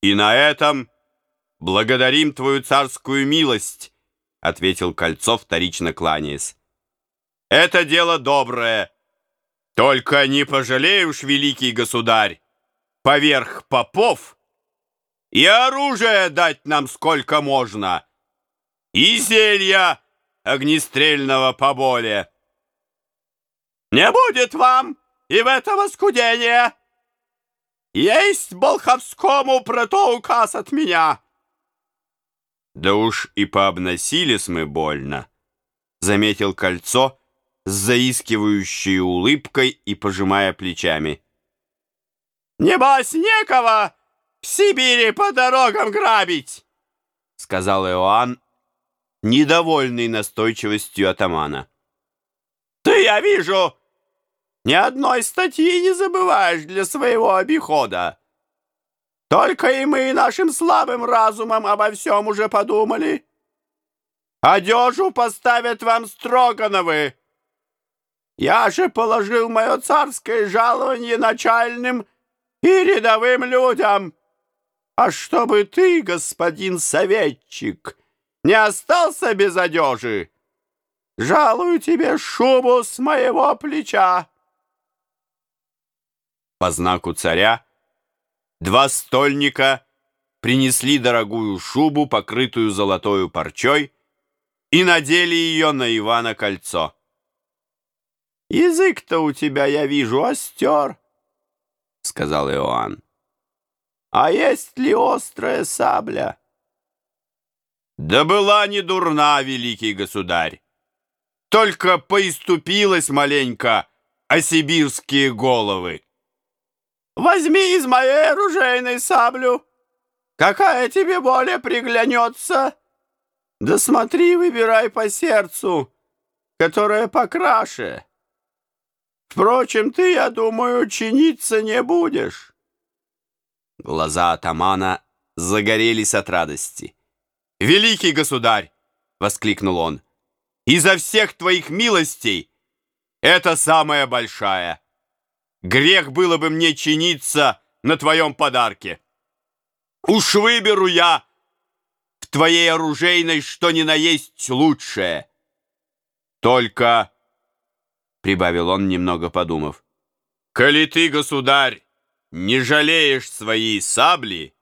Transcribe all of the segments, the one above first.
И на этом благодарим твою царскую милость, ответил Кольцо, вторично кланяясь. Это дело доброе. Только не пожалей уж, великий государь, поверх попов и оружие дать нам сколько можно, и зелья огнестрельного поболе. Не будет вам и в этом оскудения. Есть Болховскому про то указ от меня. Да уж и пообносились мы больно, заметил кольцо с заискивающей улыбкой и пожимая плечами. Небось некого в Сибири по дорогам грабить, сказал Иоанн, недовольный настойчивостью атамана. Ты, я вижу, ни одной статьи не забываешь для своего обихода. Только и мы нашим слабым разумом обо всем уже подумали. Одежу поставят вам Строгановы. Я же положил мое царское жалование начальным и рядовым людям. А чтобы ты, господин советчик, не остался без одежи, жалую тебе шубу с моего плеча. По знаку царя два стольника принесли дорогую шубу, покрытую золотою парчой, и надели ее на Ивана кольцо. «Язык-то у тебя, я вижу, остер», — сказал Иоанн. «А есть ли острая сабля?» «Да была не дурна, великий государь, только поиступилась маленько о сибирские головы». Возьми из моей оружейной саблю. Какая тебе более приглянется? Да смотри, выбирай по сердцу, которая покраше. Впрочем, ты, я думаю, чиниться не будешь. Глаза атамана загорелись от радости. «Великий государь!» — воскликнул он. «Изо всех твоих милостей это самая большая!» Грех было бы мне чиниться на твоем подарке. Уж выберу я в твоей оружейной что ни на есть лучшее. Только, — прибавил он, немного подумав, — коли ты, государь, не жалеешь своей сабли,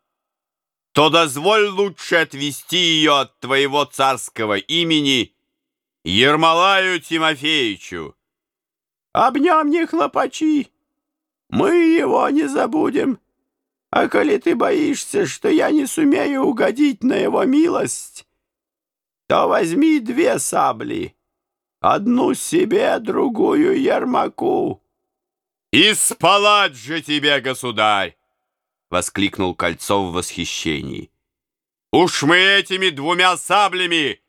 то дозволь лучше отвести ее от твоего царского имени Ермолаю Тимофеевичу. Об нем не хлопачи. Мы его не забудем. А коли ты боишься, что я не сумею угодить на его милость, то возьми две сабли, одну себе, другую Ермаку. — И спалать же тебе, государь! — воскликнул Кольцов в восхищении. — Уж мы этими двумя саблями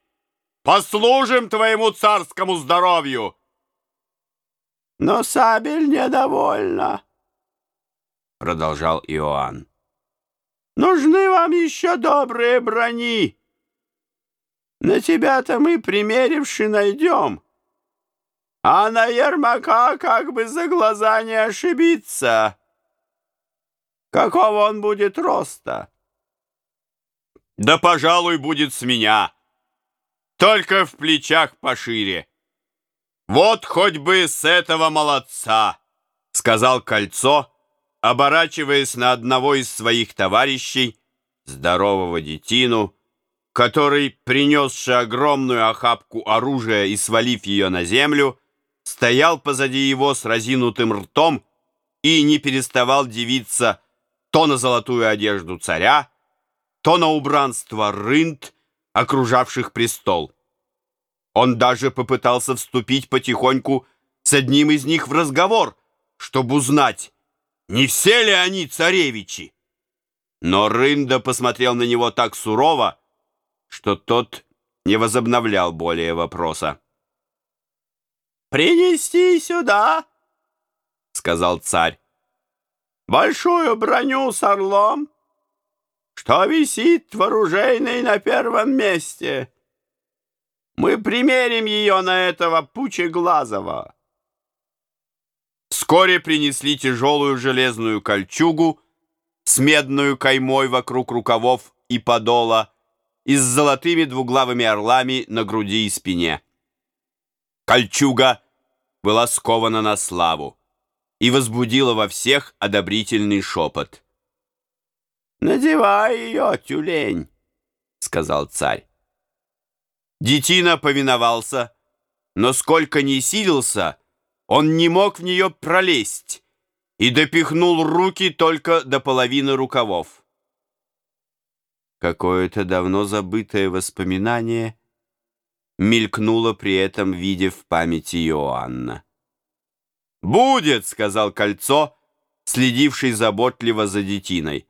послужим твоему царскому здоровью! — Но сабель недовольна. — продолжал Иоанн. «Нужны вам еще добрые брони. На тебя-то мы, примеривши, найдем, а на Ермака как бы за глаза не ошибиться. Какого он будет роста?» «Да, пожалуй, будет с меня, только в плечах пошире. Вот хоть бы с этого молодца!» — сказал кольцо, — оборачиваясь на одного из своих товарищей, здорового детину, который, принесший огромную охапку оружия и свалив ее на землю, стоял позади его с разинутым ртом и не переставал дивиться то на золотую одежду царя, то на убранство рынд, окружавших престол. Он даже попытался вступить потихоньку с одним из них в разговор, чтобы узнать, не все ли они царевичи? Но Рында посмотрел на него так сурово, что тот не возобновлял более вопроса. «Принести сюда», — сказал царь, — «большую броню с орлом, что висит в оружейной на первом месте. Мы примерим ее на этого Пучеглазого». Вскоре принесли тяжелую железную кольчугу с медную каймой вокруг рукавов и подола и с золотыми двуглавыми орлами на груди и спине. Кольчуга была скована на славу и возбудила во всех одобрительный шепот. «Надевай ее, тюлень!» — сказал царь. Детина повиновался, но сколько ни силился, он не мог в нее пролезть и допихнул руки только до половины рукавов. Какое-то давно забытое воспоминание мелькнуло при этом, виде в памяти Иоанна. «Будет!» — сказал кольцо, следивший заботливо за детиной.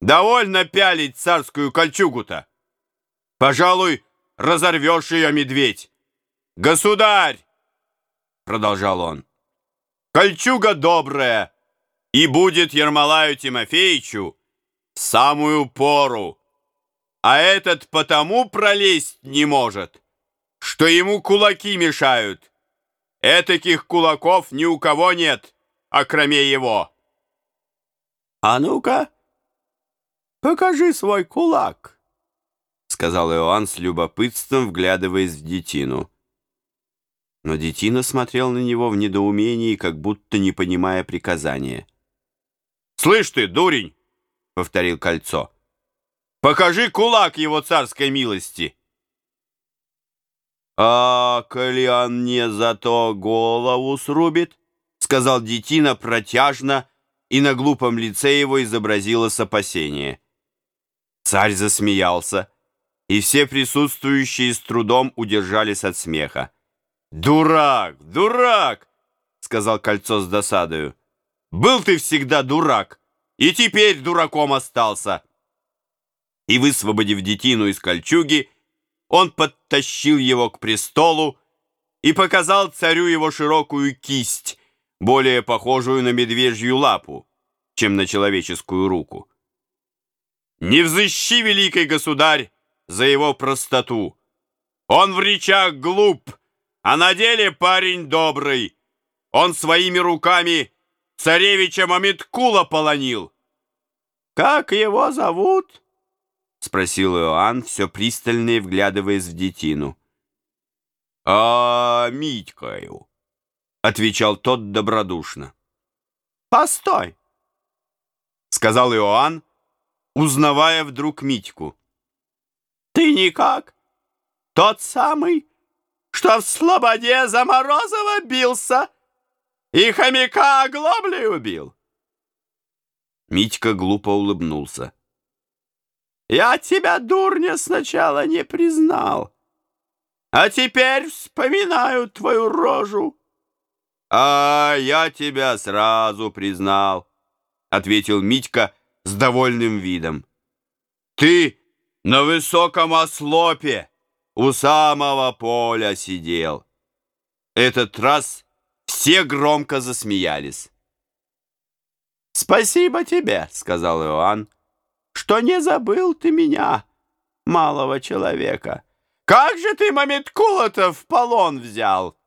«Довольно пялить царскую кольчугу-то! Пожалуй, разорвешь ее, медведь! Государь!» — продолжал он. «Кольчуга добрая, и будет Ермолаю Тимофеевичу в самую пору, а этот потому пролезть не может, что ему кулаки мешают. Этаких кулаков ни у кого нет, окроме его». «А ну-ка, покажи свой кулак», — сказал Иоанн с любопытством, вглядываясь в детину. Но детина смотрел на него в недоумении, как будто не понимая приказания. «Слышь ты, дурень!» — повторил кольцо. «Покажи кулак его царской милости!» «А, коли он мне зато голову срубит!» — сказал детина протяжно, и на глупом лице его изобразилось опасение. Царь засмеялся, и все присутствующие с трудом удержались от смеха. «Дурак, дурак!» — сказал кольцо с досадою. «Был ты всегда дурак, и теперь дураком остался!» И, высвободив детину из кольчуги, он подтащил его к престолу и показал царю его широкую кисть, более похожую на медвежью лапу, чем на человеческую руку. «Не взыщи, великий государь, за его простоту! Он в речах глуп!» А на деле парень добрый. Он своими руками царевича Мамиткула полонил. «Как его зовут?» — спросил Иоанн, все пристальнее вглядываясь в детину. «А, Митькою», — отвечал тот добродушно. «Постой!» — сказал Иоанн, узнавая вдруг Митьку. «Ты никак? Тот самый, что в слободе за Морозова бился и хомяка оглоблей убил. Митька глупо улыбнулся. Я тебя, дурня, сначала не признал, а теперь вспоминаю твою рожу. А я тебя сразу признал, ответил Митька с довольным видом. Ты на высоком ослопе у самого поля сидел. Этот раз все громко засмеялись. «Спасибо тебе», — сказал Иоанн, — «что не забыл ты меня, малого человека. Как же ты Мамиткула-то в полон взял?»